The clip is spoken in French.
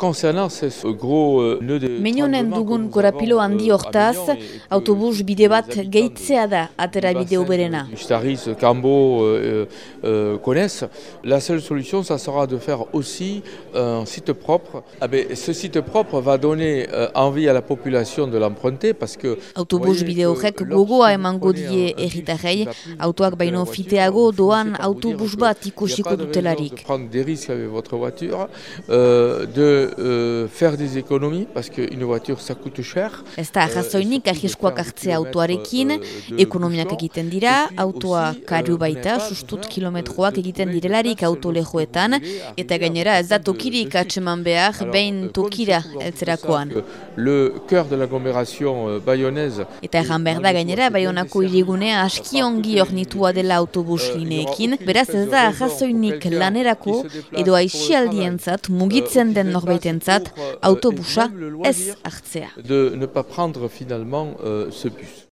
Concernant ce gros euh, nœud de Meinonen dugun korapilo handi hortaz, autobus bide bat gehitzea da atera bide oberena. Staris, Cambo euh, euh, connaissent. La seule solution, ça sera de faire aussi un site propre. Ah ben, ce site propre va donner euh, envie à la population de l'emprunter parce que... Autobus bide horrek gogoa emango die erritarrei, autoak baino fiteago doan autobus bat ikusiko dutelarik. Prendre des risques avec votre voiture, euh, de euh, faire des économies parce qu'une voiture ça coûte cher. Ez da arrazoinik arriskoak hartzea autoarekin, ekonomiak egiten dira, autoa karu baita, sustut kilometroak egiten direlarik autolejoetan, eta gainera ez da tokirik atseman behar, behin tokira eltzerakoan. Le cœur de l'agglomération euh, bayonnaise. Eta erran behar da gainera, Bayonako irigunea aski ongi ornitua dela autobus lineekin, beraz ez da arrazoinik lanerako edo aixialdientzat mugitzen den norbaitentzat autobusa ez hartzea. De ne pas prendre finalement euh, ce bus.